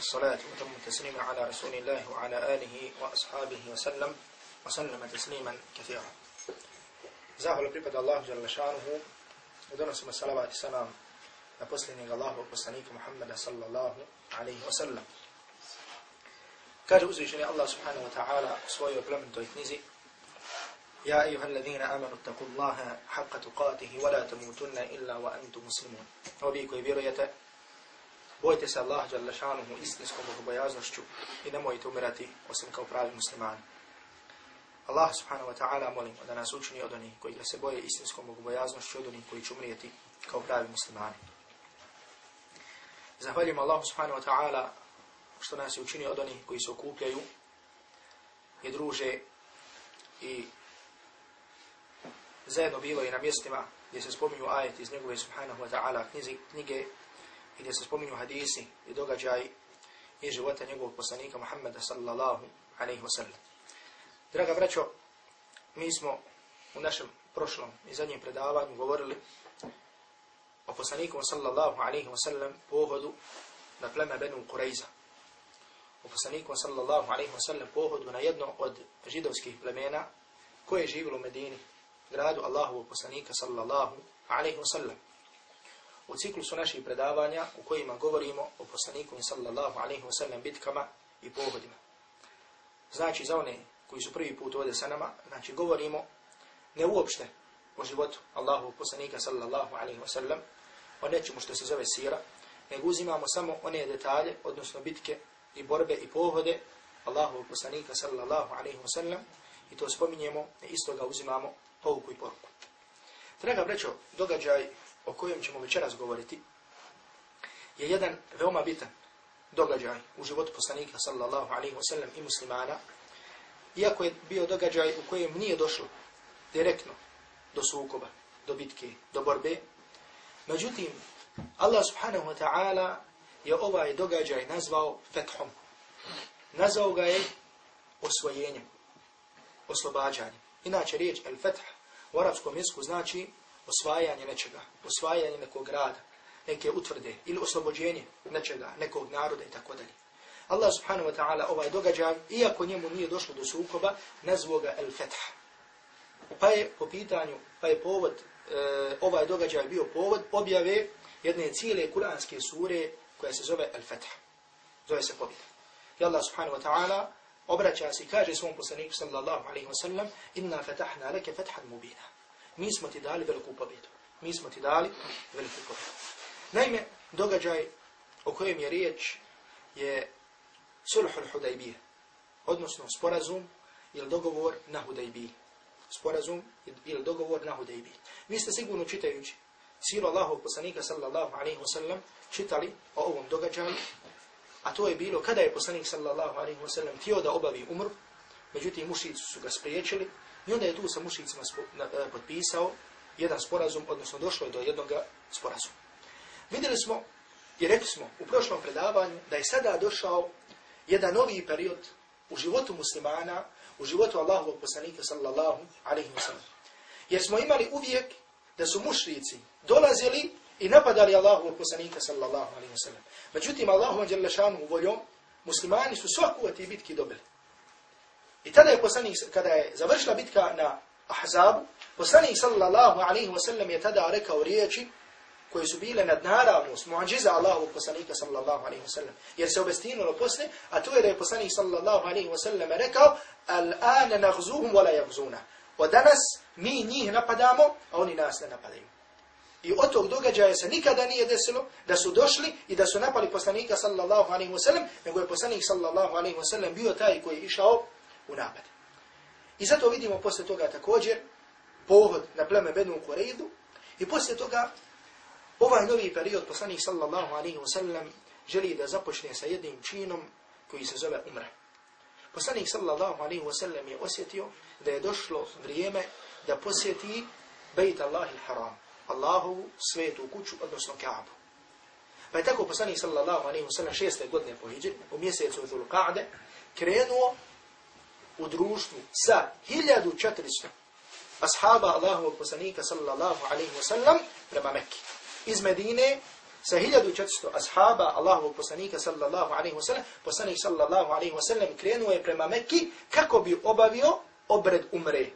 الصلاة وتم التسليم على رسول الله وعلى آله وأصحابه وسلم وسلم تسليما كثيرا. زاهل بريبت الله جل شانه ودنسم الصلاة والسلام نبسلني الله وقصنيك محمد صلى الله عليه وسلم كاد أزيشني الله سبحانه وتعالى سوي وقلم تويتنزي يا أيها الذين آمنوا اتقوا الله حق تقاته ولا تموتن إلا وأنتم مسلمون وبيكو بيريته bojte se Allah jalla istinskom bogobojaznošću i nemojte umirati osim kao pravi muslimani. Allah subhanahu wa ta'ala molim da nas učini od onih koji se boje istinskom bogobojaznošću od onih koji će umrijeti kao pravi muslimani. Zahvaljujem Allah subhanahu wa ta'ala što nas je učinio od onih koji se okupljaju i druže i zajedno bilo i na mjestima gdje se spominju ajeti iz njegove subhanahu wa ta'ala knjige gdje se spominju hadisi i događaji i života njegovog poslanika Muhammeda sallallahu alaihi wasallam. Draga braćo, mi smo u našem prošlom i zadnjem predavanju govorili o poslaniku sallallahu alaihi wasallam pohodu na pleme Benu Kureyza O poslaniku sallallahu alaihi wasallam pohodu na jedno od židovskih plemena koje je živilo u Medini, gradu Allahovog poslanika sallallahu alaihi wasallam. U ciklusu naših predavanja u kojima govorimo o poslaniku sallallahu alaihi wasallam bitkama i pohodima. Znači za one koji su prvi put ovdje sa nama, znači govorimo ne uopšte o životu Allahovog poslanika sallallahu alaihi wasallam, o nečemu što se zove sira, nego uzimamo samo one detalje, odnosno bitke i borbe i pohode Allahu poslanika sallallahu alaihi wa sallam i to spominjemo i isto ga uzimamo pouku i poruku. Draga brećo, događaj o kojem ćemo večeras govoriti je jedan veoma bitan događaj u životu poslanika sallallahu alaihi wa sallam i muslimana iako je bio događaj u kojem nije došlo direktno do sukoba, do bitke, do borbe, međutim Allah subhanahu wa ta'ala je ovaj događaj nazvao fethom. Nazvao ga je osvojenjem, oslobađanjem. Inače riječ el feth u arapskom jeziku znači osvajanje nečega, osvajanje nekog grada, neke utvrde ili oslobođenje nečega, nekog naroda i tako dalje. Allah subhanahu wa ta'ala ovaj događaj, iako njemu nije došlo do sukoba, nazvao ga el feth. Pa je po pitanju, pa je povod, e, ovaj događaj bio povod objave jedne cijele kuranske sure koja se zove Al-Fath. Zove se pobjeda. I Allah subhanahu wa ta'ala obraća se i kaže svom poslaniku sallallahu alaihi wa sallam inna fatahna leke fethan mubina. Mi smo ti dali veliku pobjedu. Mi smo ti dali veliku pobjedu. Naime, događaj o kojem je riječ je sulhul hudajbije. Odnosno sporazum ili dogovor na hudajbiji. Sporazum ili dogovor na hudajbiji. Vi ste sigurno čitajući siru Allahov poslanika sallallahu alaihi wasallam čitali o ovom događaju, a to je bilo kada je poslanik sallallahu alaihi wasallam tio da obavi umr, međutim mušici su ga spriječili i onda je tu sa mušicima e, potpisao jedan sporazum, odnosno došlo je do jednog sporazuma. Vidjeli smo i rekli smo u prošlom predavanju da je sada došao jedan novi period u životu muslimana, u životu Allahovog poslanika sallallahu alaihi wa sallam. Jer smo imali uvijek da su mušrici dolazili i napadali Allahovog poslanika sallallahu alaihi wa sallam. Međutim, Allahu jalla voljom, muslimani su svaku od tih bitki dobili. I tada je poslanik, kada je završila bitka na Ahzabu, poslanik sallallahu alaihi wa sallam je tada rekao riječi koje su bile nadnaravno, s muadžiza Allahu poslanika sallallahu alaihi wa sallam. Jer se obestinulo posle, a to je da je poslanik sallallahu alaihi wa sallam rekao, al-ane nagzuhum wala yagzuna. Od danas mi njih napadamo, a oni nas ne napadaju. I od tog događaja se nikada nije desilo da su došli i da su napali poslanika sallallahu alaihi wasallam, nego je poslanik sallallahu alaihi wasallam bio taj koji je išao u napad. I zato vidimo posle toga također pohod na pleme Benu Kureydu i posle toga ovaj novi period poslanih sallallahu alaihi wasallam želi da započne sa jednim činom koji se zove umre. Poslanik sallallahu alaihi wasallam je osjetio da je došlo vrijeme da posjeti Bejt Allahi haram. Allahovu svetu kuću, odnosno Kaabu. Pa je tako poslanik sallallahu alaihi wasallam šeste godine po u mjesecu Dhul Qa'de, krenuo u društvu sa 1400 ashaba Allahovog poslanika sallallahu alaihi wa sallam prema Mekki. Iz Medine sa 1400 ashaba Allahovog poslanika sallallahu alaihi wa sallam, poslanik sallallahu alaihi wa sallam krenuo je prema Mekki kako bi obavio obred umre.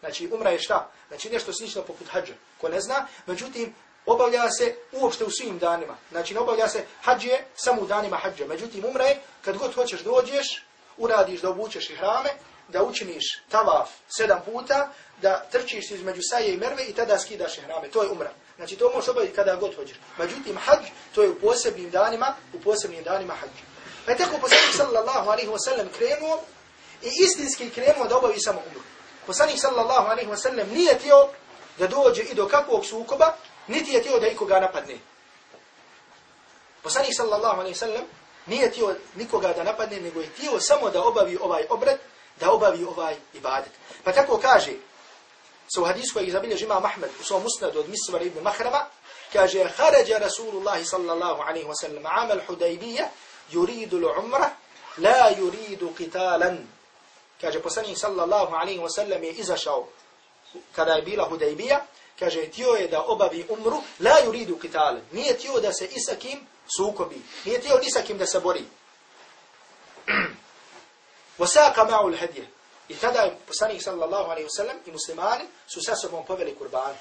Znači umra je šta? Znači nešto slično poput hađa. Ko ne zna, međutim obavlja se uopšte u svim danima. Znači ne obavlja se hađe samo u danima hađa. Međutim umra je kad god hoćeš dođeš, uradiš da obučeš i hrame, da učiniš tavaf sedam puta, da trčiš između Saje i Merve i tada skidaš hrame. To je umra. Znači to možeš obaviti kada god hođeš. Međutim, hađ, to je u posebnim danima, u posebnim danima hađ. Pa je tako poslanik sallallahu alaihi wasallam krenuo i istinski krenuo da obavi samo umru. Poslanik sallallahu alaihi wasallam nije tio da dođe i do kakvog sukoba, niti je tio da ikoga napadne. Poslanik sallallahu alaihi wasallam nije tio nikoga da napadne, nego je tio samo da obavi ovaj obred, da obavi ovaj ibadet. Pa tako kaže, sa u hadisu koji zabilježi imam Ahmed u svom musnadu od Misvar ibn Mahrama, kaže, harađa Rasulullahi sallallahu alaihi wa sallam amal hudaybija yuridu l'umra, la yuridu qitalan. Kaže, poslanik sallallahu alaihi wa sallam je izašao kada je bila hudaybija, kaže, tio je da obavi umru, la yuridu qitalan. Nije tio da se isakim sukobi. Nije tio nisakim da se bori. Vosaka ma'u l'hadje. I tada je poslanik sallallahu alaihi wasallam i muslimani su sa sobom poveli kurban.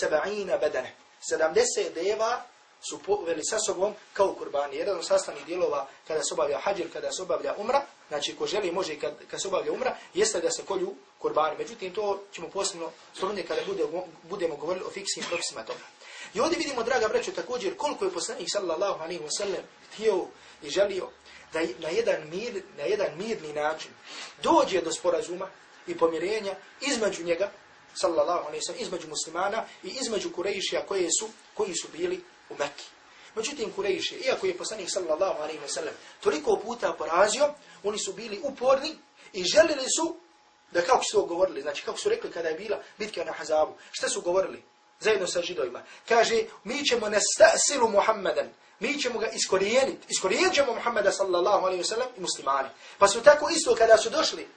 Seba'ina bedane. 70 deva su poveli sa sobom kao kurbani. Jedan od sastavnih dijelova kada se obavlja hađir, kada se obavlja umra, znači ko želi može kad, kad se obavlja umra, jeste da se kolju kurbani. Međutim, to ćemo posebno spomenuti kada bude, budemo govorili o fiksnim propisima toga. I ovdje vidimo, draga braćo, također koliko je poslanik sallallahu alaihi wasallam htio i želio da na jedan, mir, na jedan mirni način dođe do sporazuma i pomirenja između njega, sallallahu alaihi sallam, između muslimana i između Kurejšija koje su, koji su bili u Mekki. Međutim, Kurejšije, iako je poslanik sallallahu alaihi wa sallam toliko puta porazio, oni su bili uporni i želili su da kako su to govorili, znači kako su rekli kada je bila bitka na Hazabu, šta su govorili zajedno sa židovima. Kaže, mi ćemo nestasilu Muhammeden, mi ćemo ga iskorijeniti. Iskorijenit ćemo Muhammeda sallallahu alaihi wasallam i muslimani. Pa su tako isto kada su došli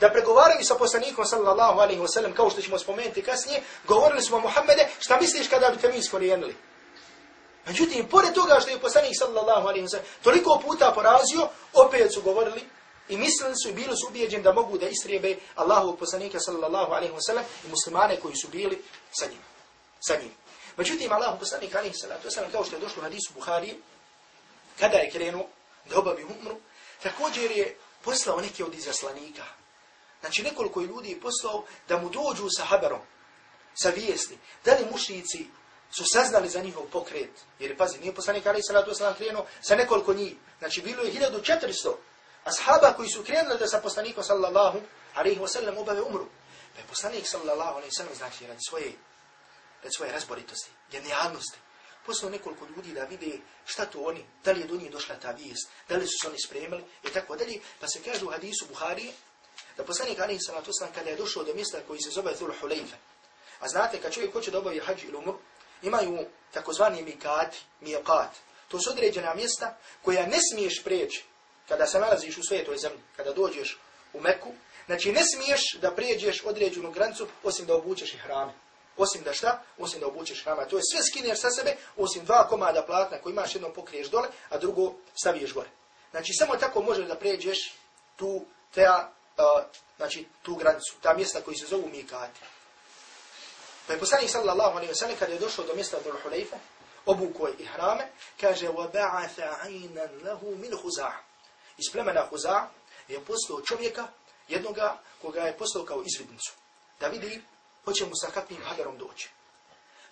da pregovaraju sa poslanikom sallallahu alaihi wasallam, kao što ćemo spomenuti kasnije, govorili smo Muhammede, šta misliš kada bi te mi iskorijenili? Međutim, pored toga što je poslanik sallallahu alaihi wasallam toliko puta porazio, opet su govorili i mislili su i bili su ubijeđeni da mogu da istrijebe Allahovog poslanika sallallahu alaihi wasallam i muslimane koji su bili sa njim. Sa njim. Međutim, Allah poslanik alaihi salatu wasalam, kao što je došlo u hadisu Buhari, kada je krenuo da obavi umru, također je poslao neki od izaslanika. Znači, nekoliko ljudi je poslao da mu dođu sa haberom, sa vijesti. Da li mušnici su saznali za njihov pokret? Jer, pazi, nije poslanik alaihi salatu wasalam krenuo sa nekoliko njih. Znači, bilo je 1400 ashaba koji su krenuli da sa poslanikom sallallahu alaihi wasallam obave umru. Pa je poslanik sallallahu alaihi wasallam, znači, radi svoje svoje razboritosti, genijalnosti. Poslao nekoliko ljudi da vide šta to oni, da li je do njih došla ta vijest, da li su se oni spremili i tako dalje. Pa se kaže u hadisu Buhari, da poslanik Ali Salatu Osman kada je došao do mjesta koji se zove Dhul Hulejfe. A znate, kad čovjek hoće da obavi hađ ili umru, imaju takozvani mikati, mijekat. To su određena mjesta koja ne smiješ preći kada se nalaziš u svetoj zemlji, kada dođeš u Meku. Znači, ne smiješ da pređeš određenu grancu osim da obučeš i hrame Osim da šta? Osim da obučeš hrama. To je sve skineš sa sebe, osim dva komada platna koji imaš jednom pokriješ dole, a drugo staviješ gore. Znači, samo tako možeš da pređeš tu, ta, uh, znači, tu granicu, ta mjesta koji se zovu Mikati. Pa je poslanik sallallahu alaihi wa sallam, kada je došao do mjesta Dhul Hulejfa, obuko je i hrame, kaže, وَبَعَثَ عَيْنًا لَهُ مِنْ خُزَعَ Iz plemena Huza je poslao čovjeka, jednoga koga je poslao kao izvidnicu. Da vidi hoće mu sa kakvim hadarom doći.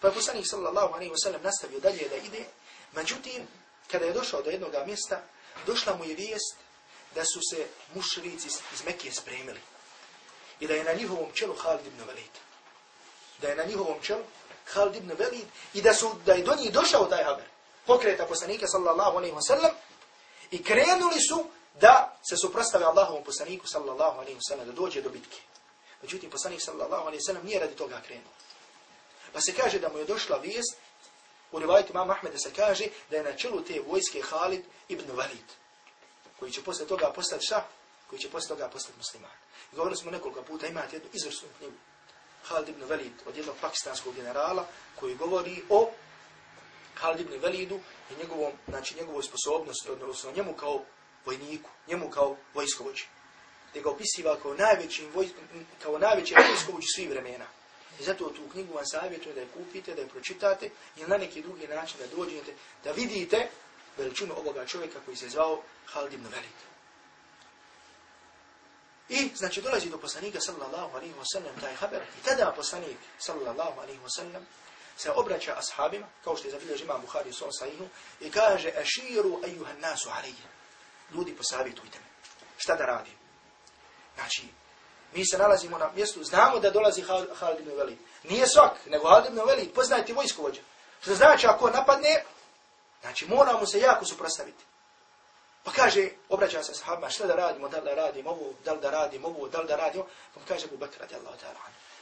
Pa je poslanik sallallahu alaihi wa sallam nastavio dalje da ide, međutim, kada je došao do jednog mjesta, došla mu je vijest da su se mušrici iz Mekije spremili. I da je na njihovom čelu Khalid ibn Velid. Da je na njihovom čelu Khalid ibn Velid i da, su, da je do njih došao taj haber. Pokreta poslanika sallallahu alaihi wa sallam i krenuli su da se suprostave Allahovom poslaniku sallallahu alaihi wa sallam da dođe do bitke. Međutim, poslanik sallallahu alaihi sallam nije radi toga krenuo. Pa se kaže da mu je došla vijest, u rivajtu mama Ahmeda se kaže da je na čelu te vojske Halid ibn Walid, koji će posle toga postati šta? Koji će posle toga postati musliman. I govorili smo nekoliko puta, imate jednu izvrsnu knjigu. Halid ibn Walid od jednog pakistanskog generala koji govori o Khalid ibn Walidu i njegovom, znači njegovoj sposobnosti, odnosno njemu kao vojniku, njemu kao vojskovođi. Gdje ga opisiva kao najveći, voj, kao najveći vojskovođi svih vremena. I zato tu knjigu vam savjetujem da je kupite, da je pročitate ili na neki drugi način da dođete, da vidite veličinu ovoga čovjeka koji se zvao Khalid ibn Velid. I znači dolazi do poslanika sallallahu alaihi wasallam taj haber i tada poslanik sallallahu alaihi wasallam se obraća ashabima, kao što je zabilježi imam Bukhari u svom sahihu, i kaže, aširu ejuhan nasu alaihi. Ljudi, posavjetujte me. Šta da radim? Znači, mi se nalazimo na mjestu, znamo da dolazi Halid ibn Velid. Nije svak, nego Halid ibn Velid, poznajte vojskovođa. Što znači, ako napadne, znači moramo se jako suprostaviti. Pa kaže, obraća se sahabima, šta da radimo, da li da radimo ovo, da li da radimo ovo, da li da radimo, pa kaže Abu Bakr radijallahu ta'ala.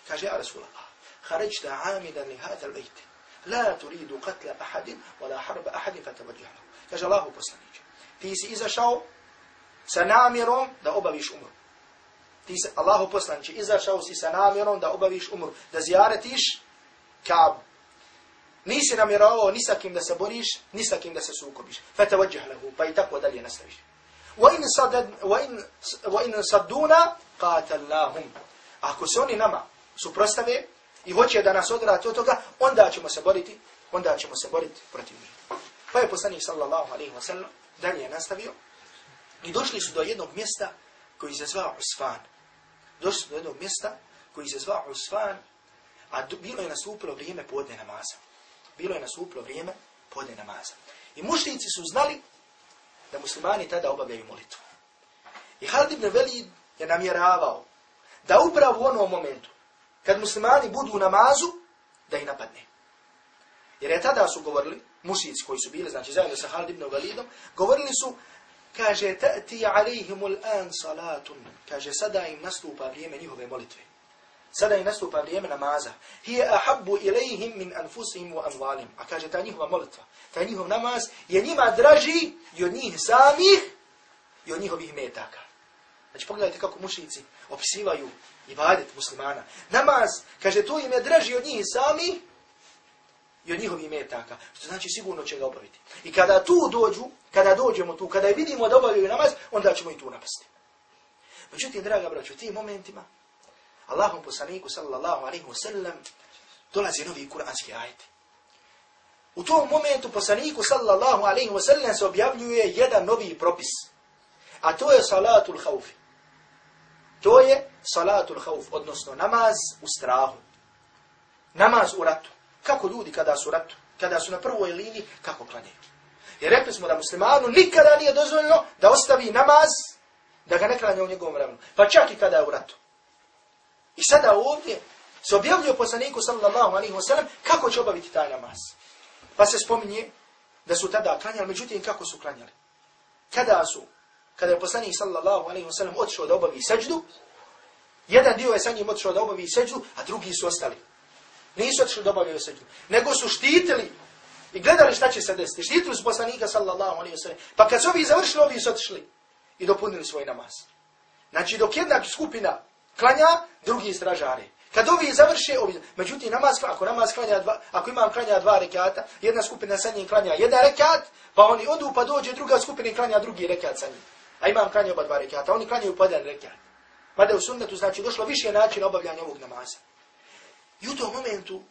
Kaže, ja Rasulallah, خرجت عامدا لهذا البيت لا تريد قتل أحد ولا حرب أحد فتوجه له kaže Allahu poslaniče ti si izašao sa namjerom da obaviš umru ti se, Allahu poslanče, izašao si sa namjerom da obaviš umru da zjaretiš Kaabu. nisi namjerovao ni sa kim da se boriš ni sa kim da se sukobiš fatawajjah lehu, pa i tako dalje nastaviš wa in sadad wa in saduna ako se oni nama suprostave i hoće da nas odrati od toga, onda ćemo se boriti, onda ćemo se boriti protiv njih. Pa je poslanik sallallahu alaihi wa sallam dalje nastavio i došli su do jednog mjesta koji se zvao Usfan. Došli do jednog mjesta koji se zvao Usfan, a bilo je nastupilo vrijeme podne namaza. Bilo je nastupilo vrijeme podne namaza. I mušnici su znali da muslimani tada obavljaju molitvu. I Halid ibn Velid je namjeravao da upravo u onom momentu kad muslimani budu u namazu, da ih napadne. Jer je tada su govorili, mušici koji su bili, znači zajedno sa Halid ibn Velidom, govorili su, kaže, ta'ti alihimul an salatun, kaže, sada im nastupa vrijeme njihove molitve. Sada im nastupa vrijeme namaza. hiya ahabbu ilaihim min anfusihim wa amwalihim A kaže, ta njihova molitva, ta njihov namaz je njima draži i od njih samih i od njihovih metaka. Znači, pogledajte kako mušici opisivaju ibadet muslimana. Namaz, kaže, to im je draži od njih sami i od njihovih metaka. Što znači sigurno će ga obaviti. I kada tu dođu, kada dođemo tu, kada vidimo da obavljaju namaz, onda ćemo i tu napasti. Međutim, draga braću, u tim momentima, Allahom poslaniku, sallallahu alaihi wa sallam, dolazi novi kuranski ajeti. U tom momentu poslaniku, sallallahu alaihi wa sallam, se objavljuje jedan novi propis. A to je salatul haufi. To je salatul hauf, odnosno namaz u strahu. Namaz u ratu. Kako ljudi kada su ratu, kada su na prvoj liniji, kako klanjaju. Jer rekli smo da muslimanu nikada nije dozvoljeno da ostavi namaz, da ga ne klanja u njegovom vremenu. Pa čak i kada je u ratu. I sada ovdje se objavljuje poslaniku sallallahu alaihi wasallam kako će obaviti taj namaz. Pa se spominje da su tada klanjali, međutim kako su klanjali. Kada su kada je poslanik sallallahu alaihi wasallam sellem otišao da obavi seđdu, jedan dio je sa njim otišao da obavi seđdu, a drugi su ostali. Nisu otišli da obavljaju seđu. nego su štitili i gledali šta će se desiti. Štitili su poslanika sallallahu alejhi ve sellem. Pa kad su ovi završili, ovi su otišli i dopunili svoj namaz. Znači dok jedna skupina klanja, drugi stražari. Kad ovi završe, ovi... međutim namaz, ako namaz klanja dva, ako imam klanja dva rekata, jedna skupina sa njim klanja jedan rekat, pa oni odu pa dođe druga skupina i klanja drugi rekat sa njim. A imam klanja oba dva rekata, oni klanjaju po jedan rekat. Mada u sunnetu znači došlo više načina obavljanja ovog namaza. I u tom momentu,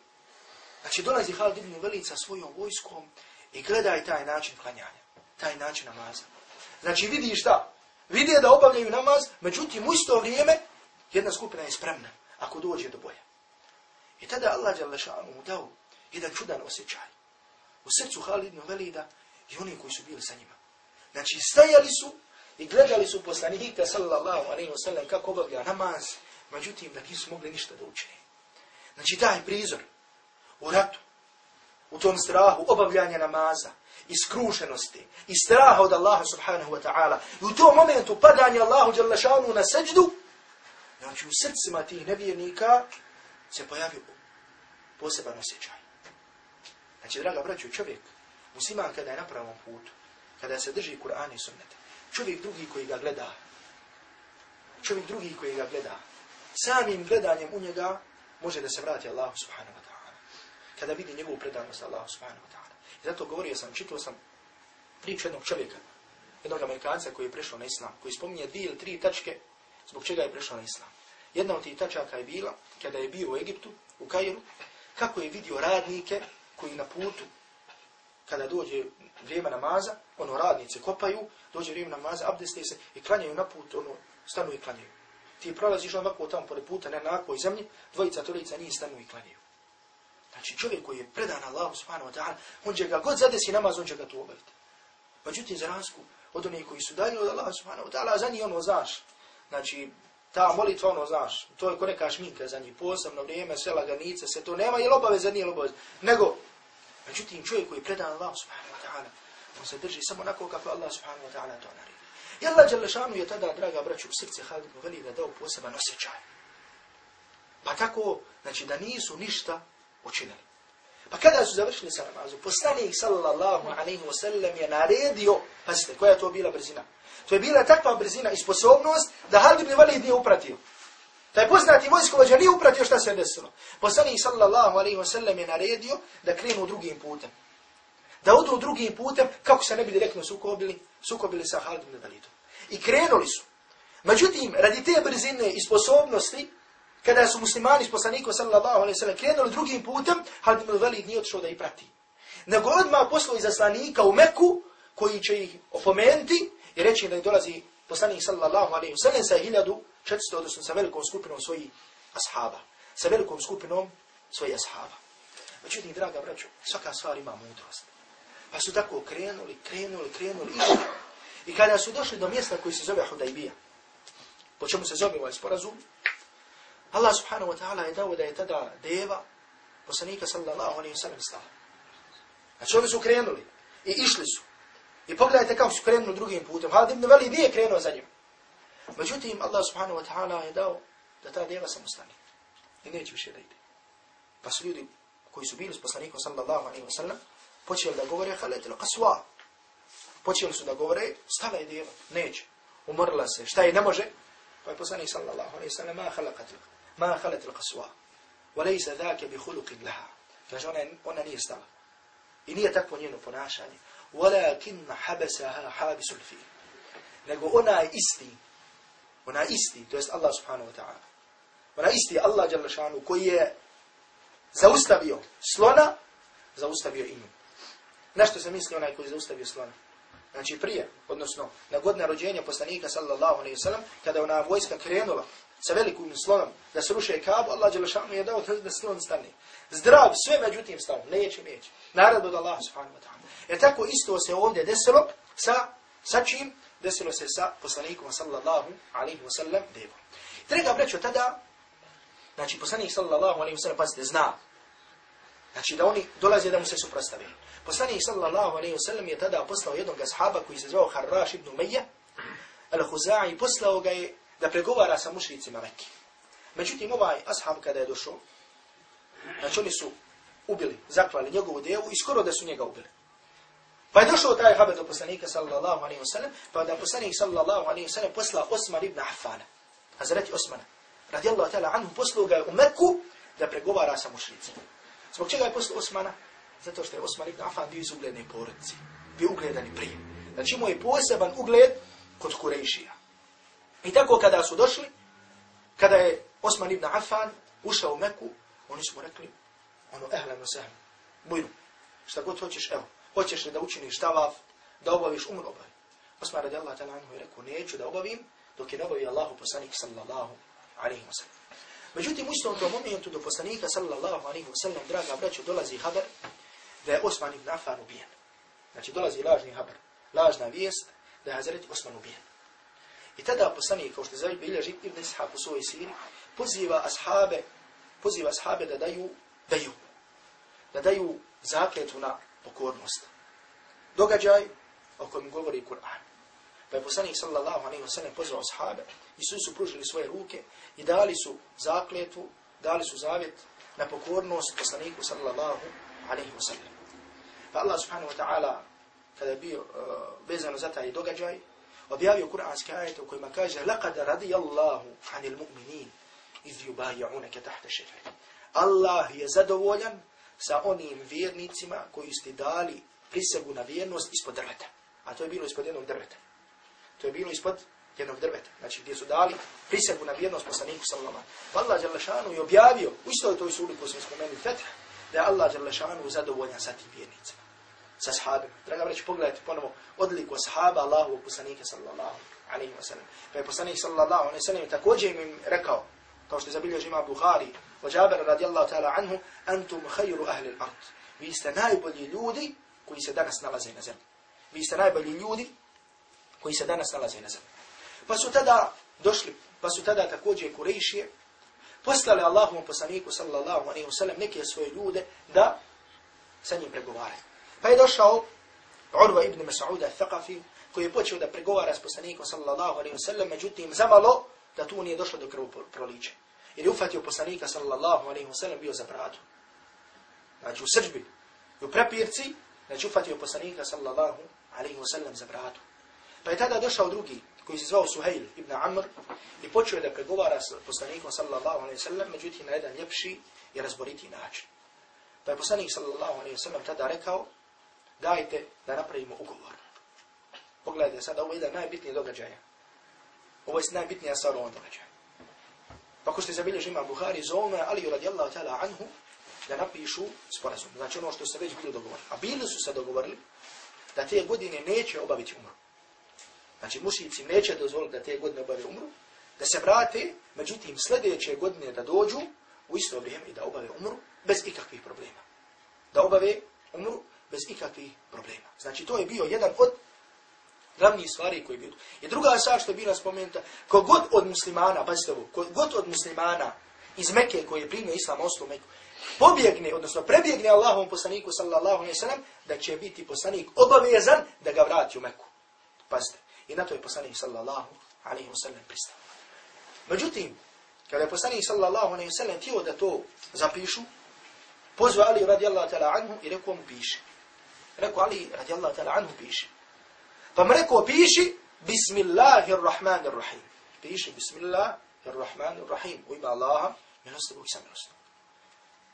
znači dolazi Halid ibn Velid sa svojom vojskom i gledaj taj način klanjanja, taj način namaza. Znači vidi šta? Vidi da obavljaju namaz, međutim u isto vrijeme jedna skupina je spremna ako dođe do boja. I tada Allah je mu dao jedan čudan osjećaj. U srcu Halid ibn Velida i oni koji su bili sa njima. Znači stajali su I gledali su poslanika sallallahu alaihi wa sallam kako obavlja namaz, međutim da nisu mogli ništa da učine. Znači taj prizor u ratu, u tom strahu obavljanja namaza, i skrušenosti, i straha od Allaha subhanahu wa ta'ala i u tom momentu padanja Allahu djelašanu na seđdu, znači u srcima tih nevjernika se pojavi poseban osjećaj. Znači, draga braću, čovjek, musliman kada je na pravom putu, kada se drži Kur'an i sunnete, čovjek drugi koji ga gleda, čovjek drugi koji ga gleda, samim gledanjem u njega može da se vrati Allahu subhanahu wa ta'ala. Kada vidi njegovu predanost Allahu subhanahu wa ta'ala. I zato govorio sam, čitao sam priču jednog čovjeka, jednog Amerikanca koji je prešao na islam, koji spominje dvije ili tri tačke zbog čega je prešao na islam. Jedna od tih tačaka je bila, kada je bio u Egiptu, u Kairu, kako je vidio radnike koji na putu, kada dođe vrijeme namaza, ono radnice kopaju, dođe vrijeme namaza, abdeste se i klanjaju na put, ono, stanu i klanjaju. Ti prolaziš ovako tamo pored puta, ne na akvoj zemlji, dvojica, trojica njih stanu i klanjaju. Znači čovjek koji je predan Allahu subhanahu wa ta'ala, on će ga god zadesi namaz, on će ga tu obaviti. Međutim, za razliku od onih koji su dalje od Allaha subhanahu wa ta'ala, za njih ono znaš. Znači, ta molitva ono znaš, to je ko neka šminka za njih, posebno vrijeme, sve laganice, se to nema, je obaveza, nije obaveza. Nego, međutim, čovjek koji je predan Allahu subhanahu wa ta'ala, on se drži samo onako kako Allah subhanahu wa ta'ala to naredi. I Allah Đalešanu je tada, draga braću, u srce Halidu Velida dao poseban osjećaj. Pa tako, znači da nisu ništa učinili. Pa kada su završili sa namazom, poslanik sallallahu alaihi wasallam je naredio, pazite, koja je to bila brzina? To je bila takva brzina i sposobnost da Halid ibn Velid nije upratio. Taj poznati vojskovođa nije upratio šta se desilo. Poslanik sallallahu alaihi wasallam je naredio da krenu drugim putem. Da odu drugim putem kako se ne bi direktno sukobili, sukobili sa Halid ibn Velidom. I krenuli su. Međutim, radi te brzine i sposobnosti, kada su muslimani s poslanikom sallallahu alaihi sallam krenuli drugim putem, Halid ibn Velid nije otišao da ih prati. Nego odmah poslao izaslanika u Meku, koji će ih opomenuti i reći da dolazi poslanik sallallahu alaihi sallam sa 1400, odnosno sa velikom skupinom svojih ashaba. Sa velikom skupinom svojih ashaba. Međutim, draga braću, svaka stvar ima mudrost. Pa su tako krenuli, krenuli, krenuli, išli. I kada su došli do mjesta koji se zove Hudaybija, po čemu se zove ovaj sporazum, Allah subhanahu wa ta'ala je dao da je tada deva poslanika sallallahu alaihi wa sallam stala. Znači oni su krenuli i išli su. I pogledajte kako su krenuli drugim putem. Halid ibn Veli nije krenuo za njim. Međutim, Allah subhanahu wa ta'ala je dao da ta deva samostani. I neće više da ide. Pa su ljudi koji su bili s poslanikom sallallahu alaihi wa sallam počeli da govore haletil qaswa. Počeli su da govore, stala je djeva, neće, umrla se, šta je, ne može. Pa je poslanik sallallahu alaihi sallam, ma halakatil, ma haletil qaswa. Walejsa dhake bi hulukin laha. Kaže, ona, ona nije stala. I nije takvo njeno ponašanje. Walakin habasaha habisul fi. Nego ona je isti, ona je isti, to jest Allah subhanahu wa ta'ala. Ona je isti Allah jalla šanu koji je zaustavio slona, zaustavio Nešto se misli onaj koji zaustavio slona? Znači prije, odnosno na godine rođenja poslanika sallallahu alaihi sallam, kada ona vojska krenula sa velikim slonom da sruše kabu, Allah Đelešanu je dao da slon stane. Zdrav, sve međutim stav, neće, neće. Narad od Allah subhanahu wa ta'ala. E tako isto se ovdje desilo sa, sa čim? Desilo se sa poslanikom sallallahu alaihi wa sallam devom. Treba breću tada, znači poslanik sallallahu alaihi wa sallam, pazite, zna. Znači da oni dolaze da mu se suprostave. Poslanik sallallahu alejhi ve sellem je tada poslao jednog ashaba koji se zvao Harraš ibn Umayya al-Huza'i, poslao ga je da pregovara sa mušricima Mekke. Međutim ovaj ashab kada je došao znači oni su ubili, zaklali njegovu devu i skoro da su njega ubili. Pa je došao taj haber do poslanika sallallahu alejhi ve sellem, pa da poslanik sallallahu alejhi ve sellem poslao Osman ibn Affana, Hazreti Osmana, radijallahu ta'ala anhu poslao ga u Mekku da pregovara sa mušricima. Zbog čega je posle Osmana? Zato što je Osman ibn Afan bio iz ugledne porodice. Bio ugledani prije. Znači imao je poseban ugled kod Kurejšija. I tako kada su došli, kada je Osman ibn Afan ušao u Meku, oni su mu rekli, ono, ehlan no sehlan, bujnu, šta god hoćeš, evo, hoćeš li da učiniš tavaf, da obaviš umr obavi. Osman radi Allah tala anhu je rekao, neću da obavim, dok je ne obavi Allahu poslanik sallallahu alaihi wa sallam. Međutim, u istom tom momentu do poslanika sallallahu alaihi wa sallam, draga braću, dolazi haber da je Osman ibn Affan ubijen. Znači dolazi lažni haber, lažna vijest da je Hazreti Osman ubijen. I tada poslanik, kao što zove bilježi Ibn Ishaq u svojoj siri, poziva ashabe, poziva ashabe da daju, daju, da daju zakljetu na pokornost. Događaj o kojem govori Kur'an. Pa je poslanik sallallahu alaihi wa sallam pozvao ashabe i su su pružili svoje ruke i dali su zakletu, dali su zavjet na pokornost poslaniku sallallahu alaihi wa sallam. Pa Allah subhanahu wa ta'ala, kada je bio uh, vezano za taj događaj, objavio kuranske ajete u kojima kaže لَقَدْ رَدِيَ اللَّهُ عَنِ الْمُؤْمِنِينَ إِذْ يُبَايَعُونَكَ تَحْتَ شَجَرِ Allah je zadovoljan sa onim vjernicima koji ste dali prisegu na vjernost ispod drveta. A to je bilo ispod jednog drveta. To je bilo ispod jednog drveta. Znači gdje su dali prisegu na vjernost poslaniku sallallahu Allah Đalešanu je objavio u istoj toj suri koju smo spomenuli Fetha da je Allah Đalešanu zadovoljan sa tim vjernicima sa sahabima. Draga vreći, pogledajte ponovo odliku sahaba Allahu poslanika sallallahu alaihi wa sallam. Pa je poslanik sallallahu alaihi wa sallam također im rekao, kao što je zabilježi ima Bukhari, wa Jabir radijallahu ta'ala anhu, antum khayru ahli al-ard. Vi ste najbolji ljudi koji se danas nalaze na zemlji. Vi ste najbolji ljudi koji se danas nalaze na zemlji. Pa su tada došli, pa su tada također Kurejšije, poslali Allahom poslaniku sallallahu alaihi wa sallam neke svoje ljude da sa njim pregovaraju. Pa je došao Urva ibn Mas'uda al-Thaqafi, koji je počeo da pregovara s poslanikom sallallahu alaihi wa sallam, međutim zamalo da tu nije došlo do krvu proliče. Jer je ufatio poslanika sallallahu alaihi wa sallam bio za bradu. Znači u srđbi, u prepirci, znači ufatio poslanika sallallahu alaihi wa sallam za bradu. Pa je tada došao drugi, koji se zvao Suhail ibn Amr, i počeo da pregovara s poslanikom sallallahu alaihi sallam, međutim na jedan ljepši i razboriti način. Pa je poslanik sallallahu alaihi sallam tada rekao, dajte da napravimo ugovor. Pogledajte sada, ovo je jedan najbitniji događaj. Ovo je najbitnija stvar u ovom događaju. Pa ko ste zabilježi ima Buhari, zovno je Aliju radijallahu ta'ala anhu da napišu sporazum. Znači ono što se već bilo dogovorili. A bili su se dogovorili da te godine neće obaviti umru. Znači mušici neće dozvoliti da te godine obave umru, da se vrate, međutim sljedeće godine da dođu u isto vrijeme i da obave umru bez ikakvih problema. Da obave umru bez ikakvih problema. Znači to je bio jedan od glavnih stvari koji je bio. I druga stvar što je bila spomenuta, kogod od muslimana, pazite ovo, kogod od muslimana iz Mekke koji je primio islam ostao Meku, pobjegne, odnosno prebjegne Allahom poslaniku sallallahu alaihi sallam, da će biti poslanik obavezan da ga vrati u Meku. Pazite. I na to je poslanik sallallahu alaihi sallam pristao. Međutim, kada je poslanik sallallahu alaihi sallam tijelo da to zapišu, pozva Ali radijallahu ta'ala anhu i rekao mu piše. Rekao Ali radijallahu ta'ala anhu piše. Pa mu rekao piši Bismillahirrahmanirrahim. Piši Bismillahirrahmanirrahim. U ime Allaha, milostivog i samilostivog.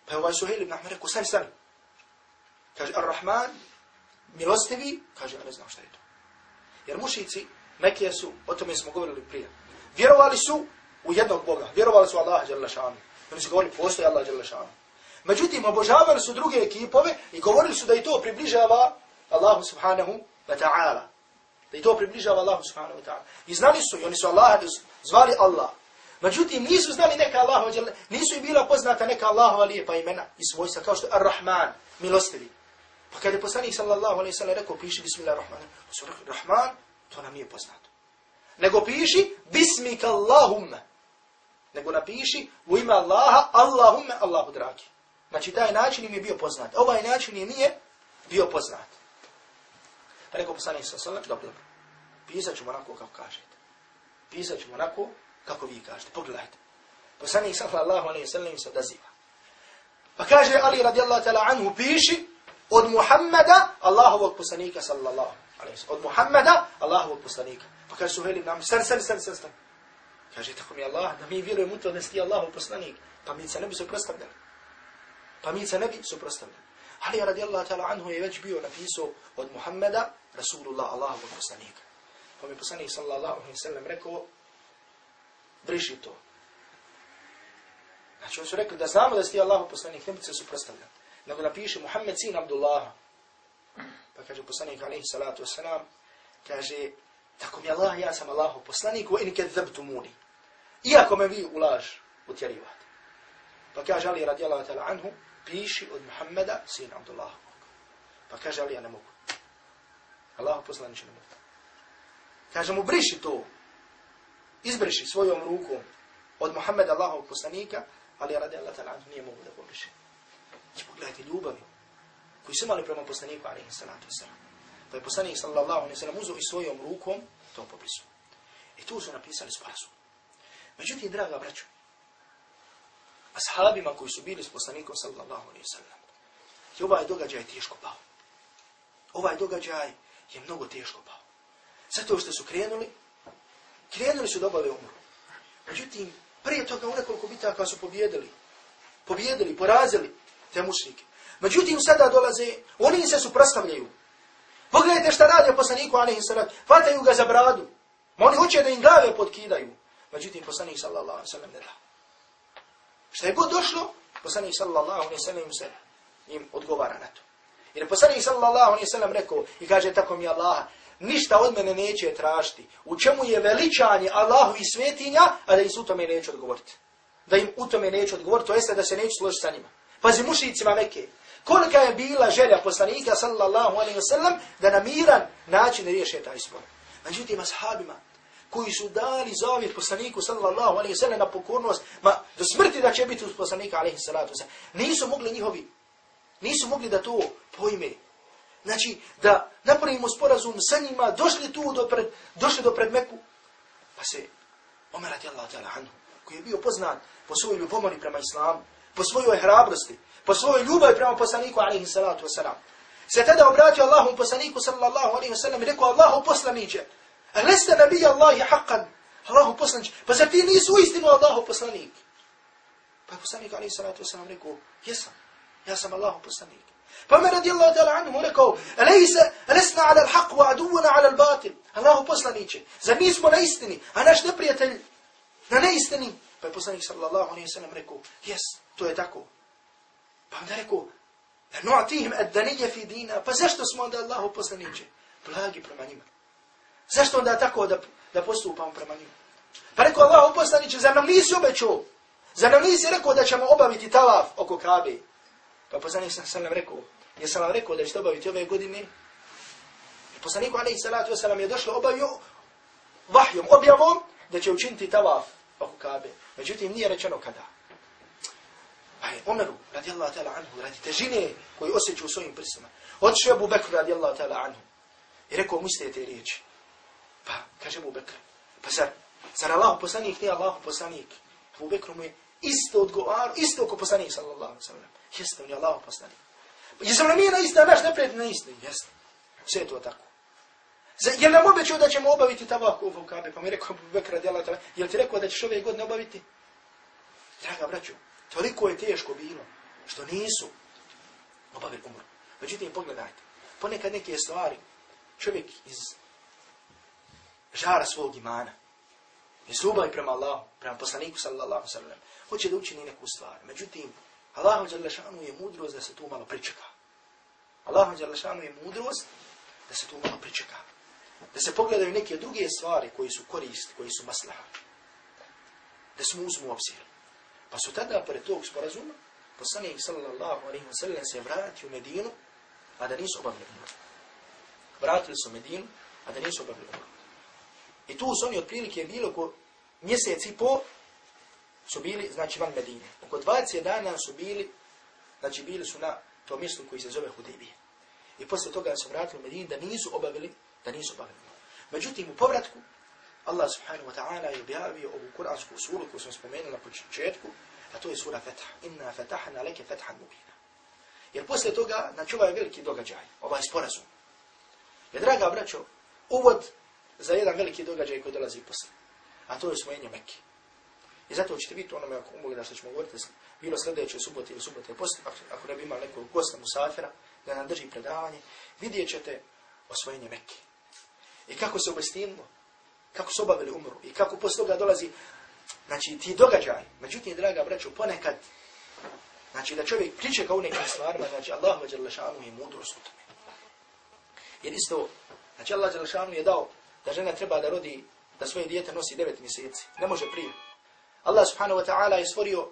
Pa je ovaj Suhejl ibn Ahmed rekao, stani, stani. Kaže, Ar-Rahman, milostivi, kaže, ja ne znam šta je to. Jer mušici, Mekije su, o tome smo govorili prije, vjerovali su u jednog Boga, vjerovali su Allaha, Jalla Oni su govorili, postoji Allah, Jalla Međutim, obožavali su druge ekipove i govorili su da i to približava Allahu subhanahu wa ta'ala. Da i to približava Allahu subhanahu wa ta'ala. I znali su, i oni su Allah zvali Allah. Međutim, nisu znali neka Allahu, nisu i bila poznata neka Allahova lijepa imena i svojstva, kao što je Ar-Rahman, milostivi. Pa kada je poslanik sallallahu alaihi sallam rekao, piši Bismillahirrahman, pa su rekli, Rahman, to nam nije poznato. Nego piši Bismika Allahumme. Nego napiši u ime Allaha, Allahumma, Allahu dragi. Znači, taj način im je bio poznat. Ovaj način im nije bio poznat. Pa rekao poslanik sallallahu sallam, dobro, dobro. Pisat ćemo onako kako kažete. Pisat ćemo onako kako vi kažete. Pogledajte. Poslanik sallallahu alaihi sallam se odaziva. Pa kaže Ali radijallahu ta'ala anhu, piši od Muhammeda, Allahovog poslanika sallallahu alaihi sallam. Od Muhammeda, Allahovog poslanika. Pa kaže Suhejl ibn Amr, stan, stan, stan, stan, stan. Kaže, tako mi Allah, da mi vjerujemo u to da si ti Allahov poslanik. Pa mi se ne bi suprostavljali. pa mi se ne bi suprostavljali. Ali radijallahu ta'ala anhu je već bio napisao od Muhammeda, Rasulullah, Allahovog poslanika. Pa mi poslanik sallallahu alaihi sallam rekao, briši to. Znači, oni su rekli da znamo da si ti Allahov poslanik, ne bi se suprostavljali. Nego napiše Muhammed sin Abdullah. Pa kaže poslanik alaihi salatu wasalam, kaže, tako mi Allah, ja sam Allahov poslanik, wa in kadzabtu muni. Iako me vi ulaž utjerivate. Pa kaže Ali radijallahu ta'ala anhu, piši od Muhammeda, sin Abdullah. Pa kaže, ali ja ne mogu. Allahov poslaniče ne mogu. Kaže mu, briši to. Izbriši svojom rukom od Muhammeda Allahovog poslanika, ali radijallahu Allah anhu nije mogu da pobriši. Znači pogledajte ljubavi koji su imali prema poslaniku, alaihi salatu wasalam. Pa je poslanik sallallahu alaihi sallam uzo i svojom rukom to popisu. I tu su napisali sporazum. Međutim, draga braćo, ashabima koji su bili s poslanikom sallallahu alaihi sallam. je ovaj događaj je teško pao. Ovaj događaj je mnogo teško pao. Zato što su krenuli, krenuli su dobave umru. Međutim, prije toga u nekoliko bitaka su pobjedili. Pobjedili, porazili te mušnike. Međutim, sada dolaze, oni im se suprastavljaju. Pogledajte šta radi poslaniku, alaihi sallam, vataju ga za bradu. Ma oni hoće da im glave podkidaju. Međutim, poslanik sallallahu alaihi sallam ne da. Šta je god došlo, poslanik sallallahu alaihi sallam se im odgovara na to. Jer poslanik sallallahu alaihi sallam rekao i kaže tako mi Allaha, ništa od mene neće tražiti. U čemu je veličanje Allahu i svetinja, a da im u tome neće odgovoriti. Da im u tome neće odgovoriti, to jeste da se neće složiti sa njima. Pazi mušicima Mekke. Kolika je bila želja poslanika sallallahu alaihi wa sallam da na miran način riješe taj spor. Međutim, ashabima koji su dali zavjet poslaniku sallallahu alaihi wa sallam na pokornost, ma do smrti da će biti uz poslanika alaihi salatu sallam, nisu mogli njihovi, nisu mogli da to pojme. Znači, da napravimo sporazum sa njima, došli tu do pred, došli do pred Meku, pa se Omer radijallahu ta'ala anhu, koji je bio poznat po svojoj ljubomori prema islamu, po svojoj hrabrosti, po svojoj ljubavi prema poslaniku alaihi salatu wasalam. Se tada obratio Allahom poslaniku sallallahu alaihi wasalam i rekao Allahu poslaniće, a leste nabija Allahi haqqan, Allahu poslaniće, pa zar ti nisu istinu Allahu poslanik? Pa poslanik alaihi salatu wasalam rekao, jesam, ja sam Allahu poslanik. Pa me radi Allah ta'ala anhu rekao, alejse, lesna ala l'haq wa aduvuna ala l'batil. Allahu poslaniće, zar nismo na istini, a naš neprijatelj na neistini? Pa je poslanik sallallahu alaihi sallam rekao, jes, to je tako. Pa onda rekao, nu'atihim ad-daniyya fi dina, pa zašto smo onda Allahu poslaniće? Blagi prema njima. Zašto onda tako da, da postupamo prema njima? Pa rekao Allahu poslanice, zar nam nisi obećao? Zar nam nisi rekao da ćemo obaviti talaf oko Kabe? Pa poslanik sallallahu nam rekao, jesam vam rekao da ćete obaviti ove godine? Poslaniku alaihi salatu wasalam je došlo obavio vahjom, objavom, da će učiniti tavaf oko Kabe. Međutim, nije rečeno kada. Pa je Omeru, radijallahu ta'ala anhu, radi težine koju osjeću u svojim prsima. Otišao je Abu Bekr, radijallahu ta'ala anhu. I rekao, mislite te riječi. Pa, kaže Abu Bekr, pa zar, zar Allah poslanik nije Allah poslanik? Abu Bekr mu je isto odgovaro, isto oko poslanik, sallallahu sallam. Jeste, on je Allah poslanik. Jesam li mi na isti, a naš neprijatelj na isti? Jeste. Sve je to tako. Je nam obećao da ćemo obaviti tabak u Kabe? Pa mi rekao Abu djela radijallahu ta'ala, je li ti rekao da ćeš ove godine obaviti? Draga braću, Toliko je teško bilo što nisu obavili umru. Međutim, pogledajte, ponekad neke stvari čovjek iz žara svog imana, iz ljubavi prema Allahu, prema poslaniku sallallahu sallam, hoće da učini neku stvar. Međutim, Allahu Đalešanu je mudrost da se tu malo pričeka. Allahu Đalešanu je mudrost da se tu malo pričeka. Da se pogledaju neke druge stvari koji su korist, koji su maslaha. Da smo uzmu obzir. Pa su tada, pored tog sporazuma, poslanik sallallahu alaihi wa sallam se vratio u Medinu, a da nisu obavili umru. Vratili su Medinu, a da nisu obavili umru. I tu su oni otprilike bili oko mjesec i po, su bili, znači, van Medine. Oko 20 dana su bili, znači, bili su na to mjestu koji se zove Hudebije. I posle toga su vratili u Medinu da nisu obavili, da nisu pametni. Međutim, u povratku, Allah subhanahu wa ta'ala je objavio ovu kuransku suru koju smo spomenuli na početku, a to je sura Fatah. Inna fatahna leke fathan mubina. Jer posle toga, znači ovaj veliki događaj, ovaj sporazum, je, draga braćo, uvod za jedan veliki događaj koji dolazi posle. A to je osvojenje Mekke. I zato ćete biti onome, ako umogli da što ćemo govoriti, bilo sljedeće subote ili subote posle, ako ne bi imali nekog gosta Musafira, da nam drži predavanje, vidjet ćete osvojenje Mekke. I kako se obestinilo, kako su obavili umru i kako posle toga dolazi, znači ti događaj. Međutim, draga braću, ponekad, znači da čovjek priče kao u nekim stvarima, znači Allah vađalešanu je mudrost u tome. Jer isto, znači Allah vađalešanu je dao da žena treba da rodi, da svoje dijete nosi devet mjeseci. Ne može prije. Allah subhanahu wa ta'ala je stvorio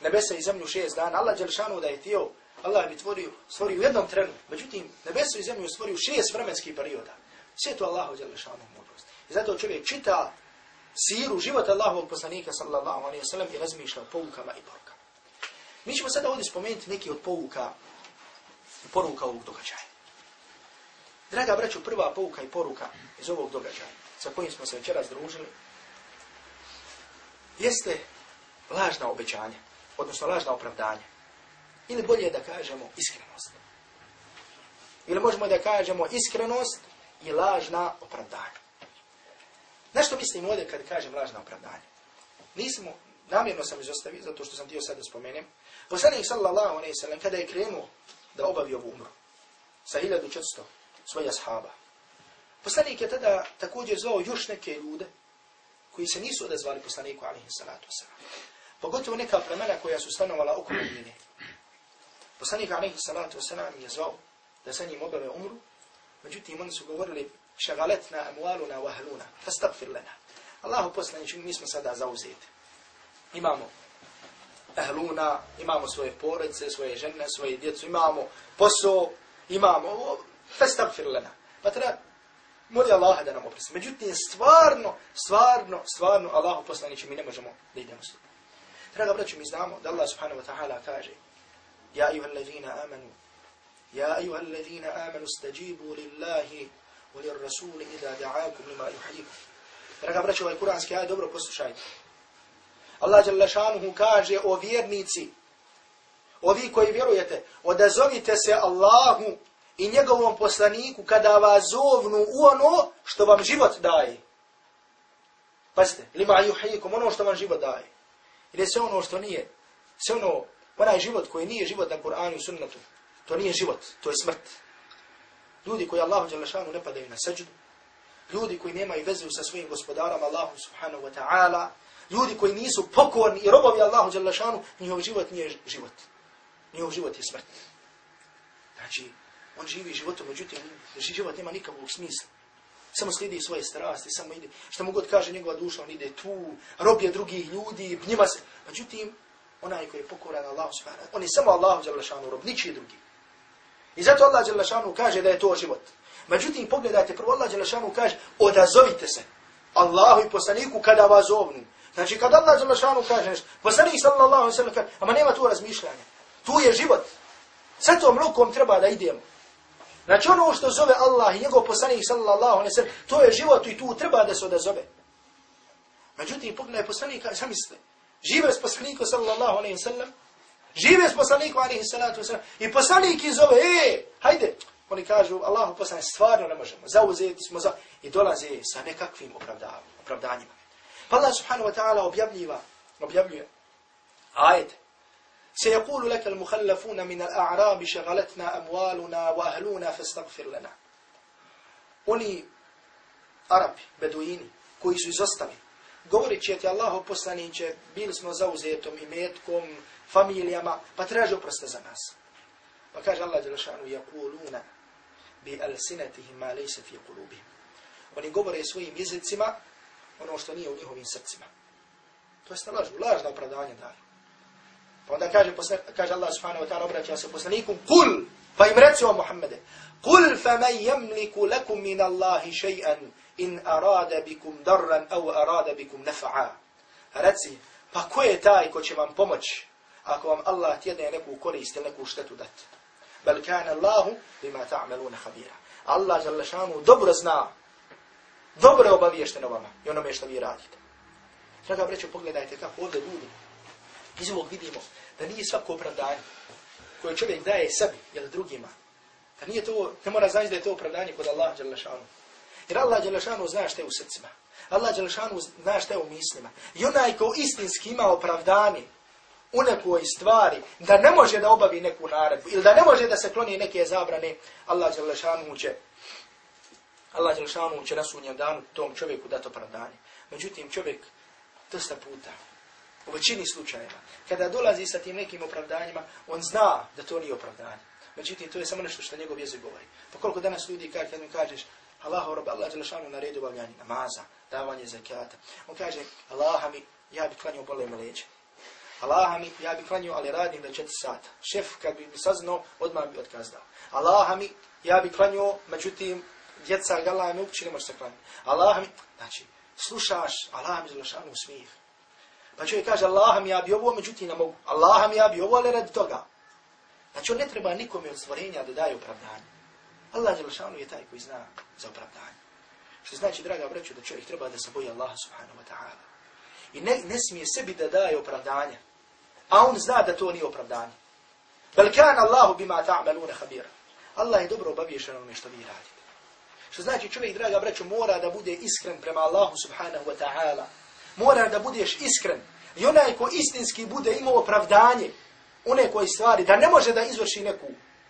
nebesa i zemlju šest dana. Allah Đelšanu da je tijel, Allah bi tvorio, stvorio u jednom trenu. Međutim, nebesa i zemlju stvorio šest vremenskih perioda. Sve to Allahu Đelšanu mudrost. I zato čovjek čita siru života Allahovog poslanika sallallahu alaihi wa sallam i razmišlja o poukama i porukama. Mi ćemo sada ovdje spomenuti neki od pouka i poruka ovog događaja. Draga braću, prva pouka i poruka iz ovog događaja sa kojim smo se večera združili jeste lažna obećanja, odnosno lažna opravdanja. Ili bolje da kažemo iskrenost. Ili možemo da kažemo iskrenost i lažna opravdanja. Nešto mislim ovdje kad kažem lažna opravdanja? Nismo, namjerno sam izostavio, zato što sam dio sada spomenem. Poslanik sallallahu alaihi sallam, kada je krenuo da obavi ovu umru. Sa 1400 svoja sahaba. Poslanik je tada također zvao još neke ljude koji se nisu odazvali poslaniku alaihi salatu wasalam. Pogotovo neka plemena koja su stanovala oko Medine. Poslanik alaihi salatu wasalam je zvao da sa njim obave umru, međutim oni su govorili šagaletna amualuna wahluna, fastagfir lana. Allahu poslaniče, mi smo sada zauzeti. Imamo ahluna, imamo svoje porodice, svoje žene, svoje djecu, imamo posao, imamo, fastagfir lana. Pa treba moli Allaha da nam oprosti. Međutim, stvarno, stvarno, stvarno, Allahu poslaniče, mi ne možemo da idemo s Draga braću, mi znamo da Allah subhanahu wa ta'ala kaže Ja ayuha alladhina amanu يا أيها الذين amanu استجيبوا lillahi وللرسول إذا دعاكم idha da'akum lima. Draga braćo, ovaj kuranski aj dobro poslušajte. Allah jalla šanuhu kaže o vjernici, o vi koji vjerujete, odazovite se Allahu i njegovom poslaniku kada vas zovnu u ono što vam život daje. Pazite, lima yuhyikum, ono što vam život daje. Ili se ono što nije, sve ono, onaj život koji nije život na Kur'anu i sunnetu, to nije život, to je smrt. Ljudi koji Allahu Đelešanu ne padaju na seđdu, ljudi koji nemaju vezu sa svojim gospodarom Allahu subhanahu wa ta'ala, ljudi koji nisu pokorni i robovi Allahu Đelešanu, njihov život nije život. Njihov život je smrt. Znači, on živi životom, međutim, život nema nikakvog smisla. Samo slijedi svoje strasti, samo ide, što mu god kaže njegova duša, on ide tu, robije drugih ljudi, njima se. Međutim, onaj koji je pokoran Allahu subhanahu, on je samo Allahu Đalešanu rob, ničiji drugi. I zato Allah Đelešanu kaže da je to život. Međutim, pogledajte, prvo Allah Đelešanu kaže, odazovite se Allahu i poslaniku kada vas zovnu. Znači, kada Allah Đelešanu kaže nešto, poslanik sallallahu alaihi sallam kaže, ama nema tu razmišljanja. Tu je život. Sa tom rukom treba da idemo. Znači ono što zove Allah i njegov poslanik sallallahu alaihi sallam, to je život i tu treba da se odazove. Međutim, pogledaj poslanika, sam ste, žive s poslanikom sallallahu alaihi sallam, žive s poslanikom alaihi sallatu sallam, i poslanik iz zove, e, hajde, oni kažu, Allahu poslanik, stvarno ne možemo, zauzeti smo za, i dolaze sa nekakvim opravdanjima. Pa Allah subhanahu wa ta'ala objavljiva, objavljuje, ajde, سيقول لك المخلفون من الأعراب شغلتنا أموالنا وأهلنا فاستغفر لنا Oni Arabi, Beduini, koji su izostali, govorit će ti Allaho poslaniće, bili smo zauzetom i metkom, familijama, pa traži oprosta za nas. Pa kaže Allah Đelešanu, jakuluna bi alsinatihim ma lejse fi kulubihim. Oni govore svojim jezicima ono što nije u njihovim srcima. To je lažu, lažna opravdanje daju. Pa onda kaže, kaže Allah subhanahu wa ta'ala obraća se poslaniku, kul, pa im reci o Muhammede, kul fa man yamliku lakum min Allahi shay'an in arada bikum darran au arada bikum nafa'a. Reci, pa ko je taj ko će vam pomoći ako vam Allah tjedne neku korist ili neku štetu dati? Bel kana Allahu bima ta'maluna khabira. Allah dželle šanu dobro zna, dobro je obaviješten o vama i onome što vi radite. Sada breću, pogledajte kako ovdje ljudi Iz ovog vidimo da nije svako opravdanje koje čovjek daje sebi ili drugima. Da nije to, ne mora znači da je to opravdanje kod Allaha Đalešanu. Jer Allah Đalešanu zna što je u srcima. Allah Đalešanu zna što je u mislima. I onaj ko istinski ima opravdanje u nekoj stvari, da ne može da obavi neku naredbu ili da ne može da se kloni neke zabrane, Allah Đelešanu će Allah Đelešanu će na sunnjem danu tom čovjeku dati opravdanje. Međutim, čovjek dosta puta U većini slučajeva. Kada dolazi sa tim nekim opravdanjima, on zna da to nije opravdanje. Međutim, to je samo nešto što njegov jezik govori. Pa koliko danas ljudi kaže, kad mi kažeš, Allahu rob, Allah Đelešanu lešanu naredio obavljanje namaza, davanje zakijata. On kaže, Allah mi, ja bi klanio bole leđe. Allaha mi, ja bi klanio, ali radim do četiri sata. Šef, kad bi mi saznao, odmah bi otkazdao. Allaha mi, ja bi klanio, međutim, djeca gala mi uopće ne može se klanio. Allaha mi, znači, slušaš, Allaha mi je smijeh. Pa čovjek kaže, Allaha mi ja bi ovo, međutim ne mogu. Allaha mi ja bi ovo, ali radi toga. Znači on ne treba nikome od stvorenja da daje opravdanje. Allah Đelšanu je taj koji zna za opravdanje. Što znači, draga braću, da čovjek treba da se boji Allaha subhanahu wa ta'ala. I ne, ne smije sebi da daje opravdanje. A on zna da to nije opravdanje. Bel kan Allahu bima ta'maluna khabira. Allah je dobro obavješan ono što vi radite. Što znači, čovjek, draga braću, mora da bude iskren prema Allahu subhanahu wa ta'ala mora da budeš iskren. I onaj ko istinski bude imao opravdanje u nekoj stvari, da ne može da izvrši neku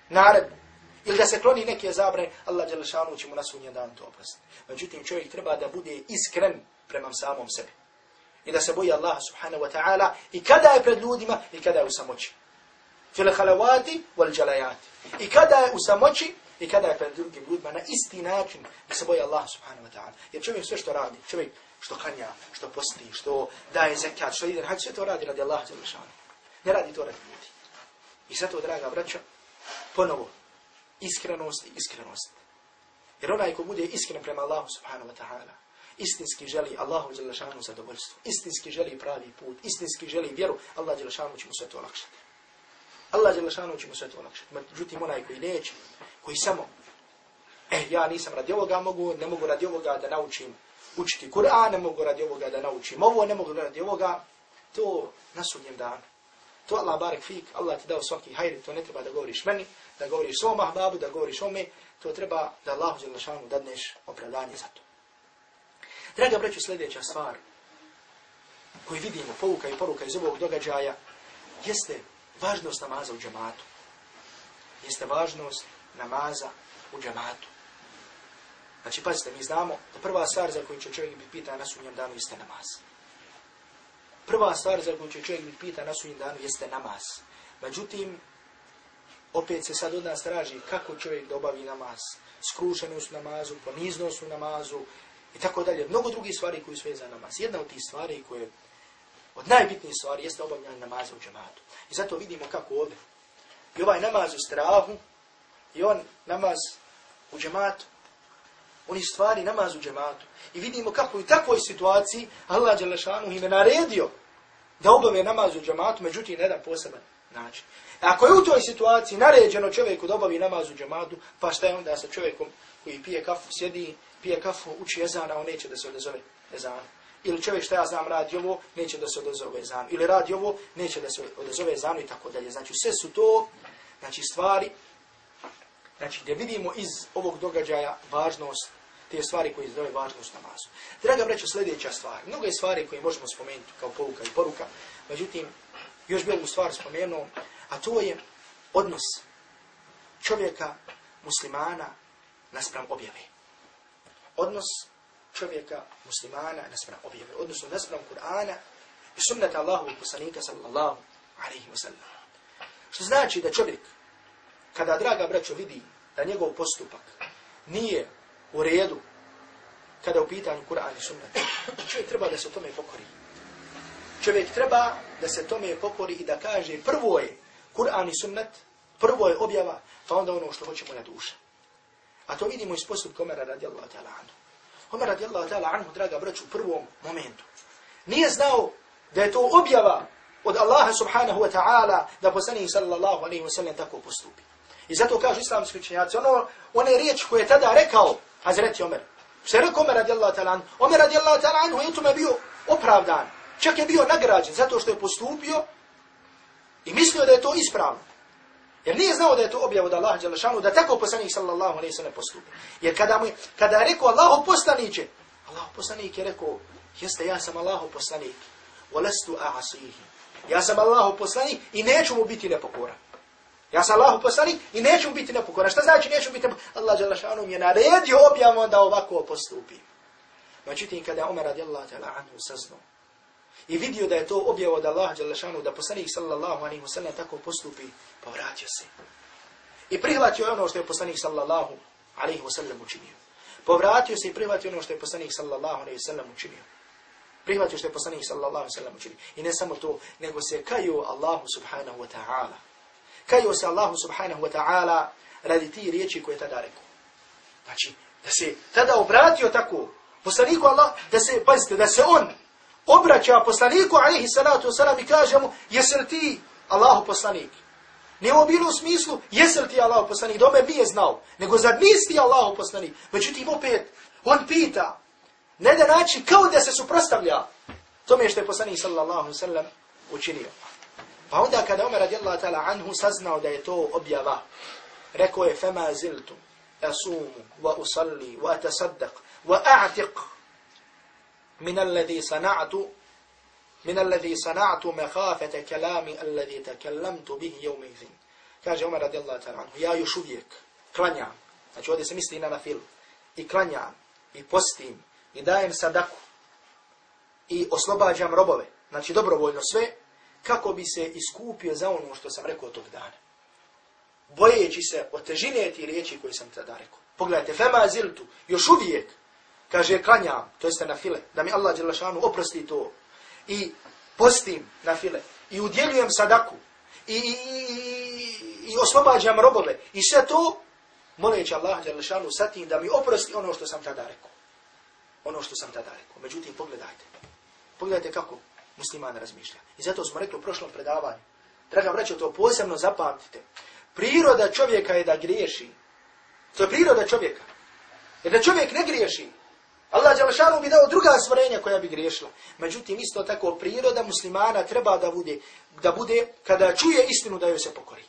naredbu, ili da se kloni neke zabrane, Allah Đelešanu će mu na sunnje dan to oprostiti. Međutim, čovjek treba da bude iskren prema samom sebi. I da se boji Allah subhanahu wa ta'ala i kada je pred ljudima i kada je u samoći. Fil halavati wal jalayati. I kada je u samoći i kada je pred drugim ljudima na isti način da se boji Allah subhanahu wa ta'ala. Jer čovjek sve što radi, čovjek što kanja, što posti, što daje zekat, što ide, hajde sve to radi radi Allah Đelešanu. Ne radi to radi ljudi. I zato, draga braća, ponovo, iskrenost i iskrenost. Jer onaj ko bude iskren prema Allahu subhanahu wa ta'ala, istinski želi Allahu Đelešanu zadovoljstvo, istinski želi pravi put, istinski želi vjeru, Allah Đelešanu će mu sve to olakšati. Allah Đelešanu će mu sve to olakšati. Međutim, onaj koji neće, koji samo, eh, ja nisam radi ovoga, mogu, ne mogu radi ovoga da naučim učiti Kur'an, ne mogu radi ovoga da naučim ovo, ne mogu radi ovoga, to na sudnjem danu. To Allah barek fik, Allah ti dao svaki hajr, to ne treba da govoriš meni, da govoriš svom ahbabu, da govoriš ome, to treba da Allah Đelešanu dadneš opravdanje za to. Draga braću, sljedeća stvar koju vidimo, pouka i poruka iz ovog događaja, jeste važnost namaza u džamatu. Jeste važnost namaza u džamatu. Znači, pazite, mi znamo da prva stvar za koju će čovjek biti pita na sunnjem danu jeste namaz. Prva stvar za koju će čovjek biti pita na sunnjem danu jeste namaz. Međutim, opet se sad od nas traži kako čovjek da obavi namaz. Skrušenost u namazu, poniznost u namazu i tako dalje. Mnogo drugih stvari koji su za namaz. Jedna od tih stvari koje od najbitnijih stvari jeste obavljanje namaza u džematu. I zato vidimo kako ovdje. I ovaj namaz u strahu i on namaz u džematu oni stvari namaz u džematu. I vidimo kako u takvoj situaciji Allah Đelešanu im je naredio da obave namaz u džematu, međutim na jedan poseban način. Ako je u toj situaciji naređeno čovjeku da obavi namaz u džematu, pa šta je onda sa čovjekom koji pije kafu, sjedi, pije kafu, uči jezana, on neće da se odazove jezana. Ili čovjek što ja znam radi ovo, neće da se odazove jezanu. Ili radi ovo, neće da se odazove jezanu i tako dalje. Znači sve su to znači, stvari Znači, da vidimo iz ovog događaja važnost te stvari koje zove važnost namazu. Draga breću, sljedeća stvar. Mnogo je stvari koje možemo spomenuti kao pouka i poruka. Međutim, još bi ovu stvar spomenuo, a to je odnos čovjeka, muslimana, naspram objave. Odnos čovjeka, muslimana, naspram objave. Odnosno, naspram Kur'ana i sunnata Allahu i poslanika, sallallahu alaihi wa sallam. Što znači da čovjek, kada draga braćo vidi da njegov postupak nije u redu kada u pitanju Kur'an i sunnet. Čovjek treba da se tome pokori. Čovjek treba da se tome pokori i da kaže prvo je Kur'an i sunnet, prvo je objava, pa onda ono što hoćemo na duša. A to vidimo iz postupka Omera radijallahu ta'ala anhu. Omer radijallahu ta'ala anhu, draga braću, u prvom momentu. Nije znao da je to objava od Allaha subhanahu wa ta'ala da poslanih sallallahu alaihi wa sallam tako postupi. I zato kažu islamski učenjaci, ono, one riječi koje je tada rekao Hazreti Omer. se rekao Omer radijallahu ta'ala anhu? Omer radijallahu ta'ala anhu je tome bio opravdan. Čak je bio nagrađen zato što je postupio i mislio da je to ispravno. Jer nije znao da je to objav od Allaha Đelešanu, da tako poslanik sallallahu alaihi sallam postupi. Jer kada, mu, kada je rekao Allahu poslaniće, Allahu poslanik je rekao, jeste ja sam Allahu poslanik, walastu a'asihi. Ja sam Allahu poslanik i neću mu biti nepokoran. Ja sam Allahu poslanik i neću biti nepokoran. Šta znači neću biti nepokoran? Allah Đelešanu mi je naredio objavom da ovako postupi. Međutim, kada je Umar radijallahu ta'ala anhu saznao i vidio da je to objav od Allah Đalešanu, da poslanik sallallahu alaihi wa sallam tako postupi, pa povratio se. I prihvatio ono što je poslanik sallallahu alaihi wa sallam učinio. Povratio se i prihvatio ono što je poslanik sallallahu alaihi wa sallam učinio. Prihvatio što je poslanik sallallahu alaihi wa sallam učinio. I ne samo to, nego se kaju Allahu subhanahu wa ta'ala Kaju se Allahu subhanahu wa ta'ala radi ti riječi koje je tada rekao. Znači, da se tada obratio tako poslaniku Allah, da se, pazite, da se on obraća poslaniku alaihi salatu wasalam i kaže mu, jesi li ti Allahu poslanik? Ne ovo bilo u smislu, li ti Allahu poslanik? Dome nije znao, nego zad nisi ti Allahu poslanik? Međutim, opet, on pita, ne da naći kao da se suprostavlja tome što je poslanik sallallahu sallam učinio. Pa onda kada Umar radijallahu ta'ala anhu saznao da je to objava, rekao je fema ziltu, asumu, wa usalli, wa tasaddaq, wa a'tiq, min alladhi sana'tu, min alladhi sana'tu makhafata kalami alladhi takallamtu bih yawma idhin kaže Umar radijallahu ta'ala anhu, ja još uvijek klanjam, znači ovdje se misli na nafil i klanjam, i postim, i dajem sadaku, i oslobađam robove, znači dobrovoljno sve, kako bi se iskupio za ono što sam rekao tog dana. Bojeći se o težine ti riječi koje sam tada rekao. Pogledajte, fema ziltu, još uvijek, kaže, klanjam, to jeste na file, da mi Allah Đelešanu oprosti to, i postim na file, i udjeljujem sadaku, i, i, i, i oslobađam robove, i sve to, moleći Allah Đelešanu sa tim da mi oprosti ono što sam tada rekao. Ono što sam tada rekao. Međutim, pogledajte. Pogledajte kako musliman razmišlja. I zato smo rekli u prošlom predavanju. Draga braćo, to posebno zapamtite. Priroda čovjeka je da griješi. To je priroda čovjeka. Jer da čovjek ne griješi, Allah Đalešanu bi dao druga stvorenja koja bi griješila. Međutim, isto tako priroda muslimana treba da bude, da bude kada čuje istinu da joj se pokori.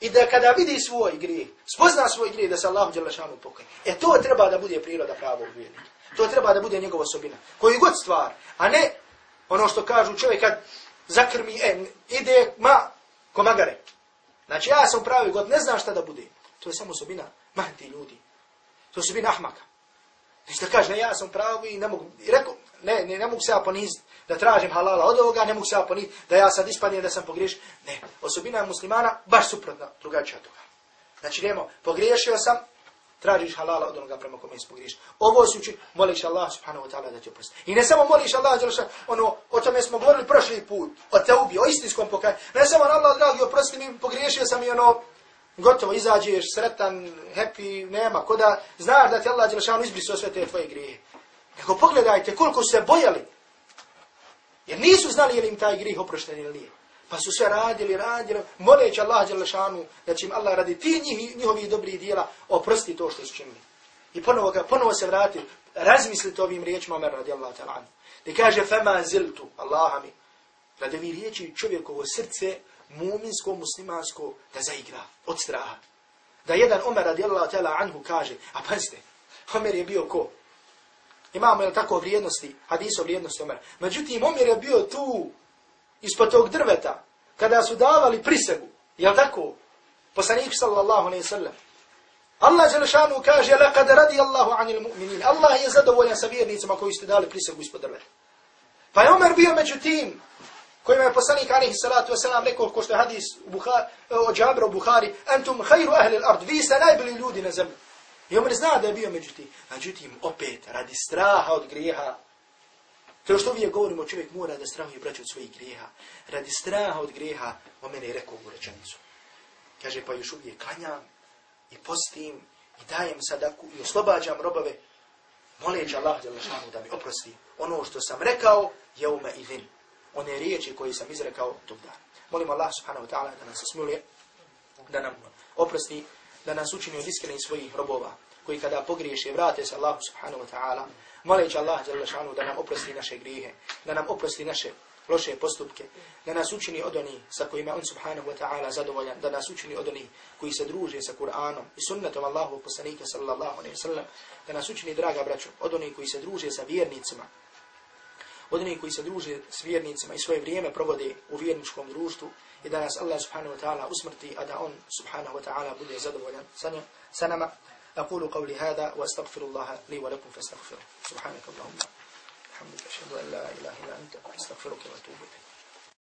I da kada vidi svoj grije, spozna svoj grije da se Allah Đalešanu pokori. E to treba da bude priroda pravog vjernika. To treba da bude njegova osobina. Koji god stvar, a ne ono što kažu čovjek kad zakrmi, e, ide, ma, komagare. Znači ja sam pravi god, ne znam šta da bude. To je samo osobina mahti ljudi. To je osobina ahmaka. Znači da kaže, ne, ja sam pravi i ne mogu, i rekao, ne, ne, ne mogu se ja poniziti da tražim halala od ovoga, ne mogu se ja poniziti da ja sad ispadnem, da sam pogriješio. Ne, osobina muslimana baš suprotna, drugačija toga. Znači, nemo, pogriješio sam, tražiš halala od onoga prema kome ispogriješ. Ovo se uči, moliš Allah subhanahu wa ta'ala da ti oprosti. I ne samo moliš Allah, djelaša, ono, o tome smo govorili prošli put, o te ubi, o istinskom pokajanju. Ne samo Allah, dragi, oprosti mi, pogriješio sam i ono, gotovo, izađeš, sretan, happy, nema, ko da znaš da ti Allah Đelešanu izbrisao sve te tvoje grije. Nego pogledajte koliko se bojali. Jer nisu znali je li im taj grih oprošten ili nije. Pa su sve radili, radili, moleći Allah Đelešanu da će im Allah radi ti njih, njihovi dobri dijela oprosti to što su činili. I ponovo, ponovo se vrati, razmislite ovim riječima Omer radi Allah ta'ala. Da kaže, fema ziltu, Allah mi, radi riječi čovjekovo srce, muminsko, muslimansko, da zaigra od straha. Da jedan Omer radi Allah ta'ala anhu kaže, a pazite, Omer je bio ko? Imamo je tako vrijednosti, hadiso vrijednosti Omer. Međutim, Omer je bio tu, ispod tog drveta, kada su davali prisegu, jel tako? Poslanik sallallahu alaihi sallam. Allah Đelešanu kaže, لَقَدْ رَدِيَ اللَّهُ عَنِ الْمُؤْمِنِينَ Allah je zadovoljan sa vjernicima koji ste dali prisegu ispod drveta. Pa je Omer bio među tim, kojima je poslanik alaihi salatu wasalam rekao, ko što je hadis u e, Buhari, o Džabra u Buhari, Antum hajru ahli l'ard, vi ste najbolji ljudi na zemlji. I on zna da je bio među tim. Međutim, opet, radi straha od grijeha, To što uvijek govorimo, čovjek mora da strahuje braću od svojih grijeha. Radi straha od grijeha, o mene je rekao u rečenicu. Kaže, pa još uvijek klanjam i postim i dajem sadaku i oslobađam robove. Moleći Allah da mi oprosti ono što sam rekao, je ume i vin. One riječi koje sam izrekao tog dana. Molim Allah subhanahu wa ta'ala da nas smiluje, da nam oprosti, da nas učini od iskrenih svojih robova, koji kada pogriješe, vrate se Allah subhanahu wa ta'ala, moleći Allah šanu, da nam oprosti naše grijehe, da nam oprosti naše loše postupke, da nas učini od onih sa kojima on subhanahu wa ta'ala zadovoljan, da nas učini od onih koji se druže sa Kur'anom i sunnetom Allahu poslanika sallallahu alaihi sallam, da nas učini, draga braćo, od onih koji se druže sa vjernicima, od onih koji se druže s vjernicima i svoje vrijeme provode u vjerničkom društvu i da nas Allah subhanahu wa ta'ala usmrti, a da on subhanahu wa ta'ala bude zadovoljan sa nama. أقول قولي هذا وأستغفر الله لي ولكم فاستغفره سبحانك اللهم الحمد لله أشهد أن لا إله إلا أنت أستغفرك وأتوب إليك